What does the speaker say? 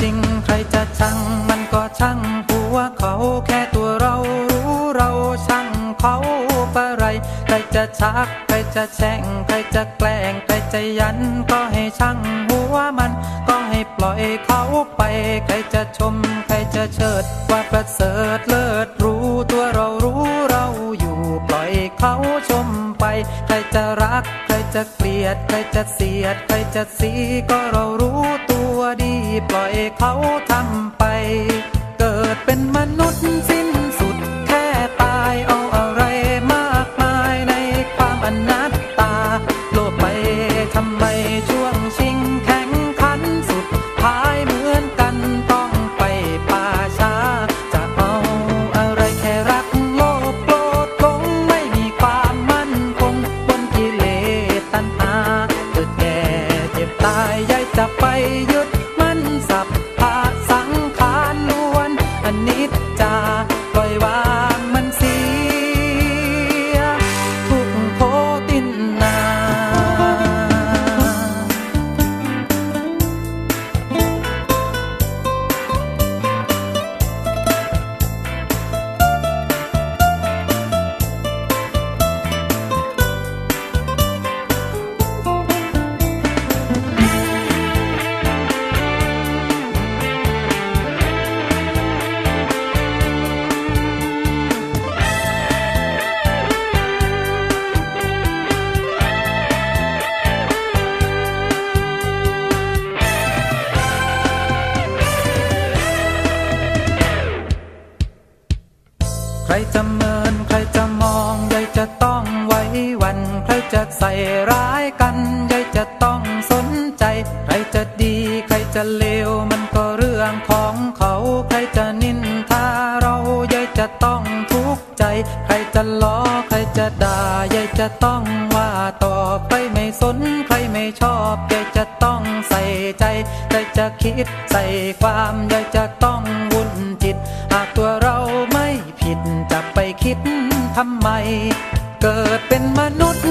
จริง ใครจะชัง มันก็ช่างหัวเขาแค่ตัวเรารู้เราช่างเขาปะไร ใครจะชัก ใครจะแช่ง ใครจะแกล้ง ใครจะยัน ก็ให้ช่างหัวมัน ก็ให้ปล่อยเขาไป ใครจะชม ใครจะเชิด ว่าประเสริฐเลิศรู้ตัวเรารู้เราอยู่ปล่อยเขาชมไป ใครจะรัก ใครจะเกลียด ใครจะเสียด ใครจะสีก็เรารู้ตัวดี ปล่อยเขาทำไป เกิดเป็นมนุษย์สิ้นสุดแค่ตายเอาอะไรมากมายในความอนัตตา โลภไปทำไมช่วงชิงแข่งขันสุดท้ายเหมือนกันต้องไปป่าช้า จะเอาอะไรแค่รักโลภโกรธหลงไม่มีความมั่นคงบนกิเลสตัณหาเกิดแก่เจ็บตายยายจะไปยึด รจะเมินใครจะมองยายจะต้องไว้วัน ใครจะใส่ร้ายกันยายจะต้องสนใจ ใครจะดีใครจะเลวมันก็เรื่องของเขา ใครจะนินทาเรายายจะต้องทุกข์ใจ ใครจะล้อใครจะด่ายายจะต้องว่าตอบใครไม่สนใครไม่ชอบยายจะต้องใส่ใจใครจะคิดใส่ความยายจะต้องวุ่นจิตหากตัว ทำไม เกิดเป็นมนุษย์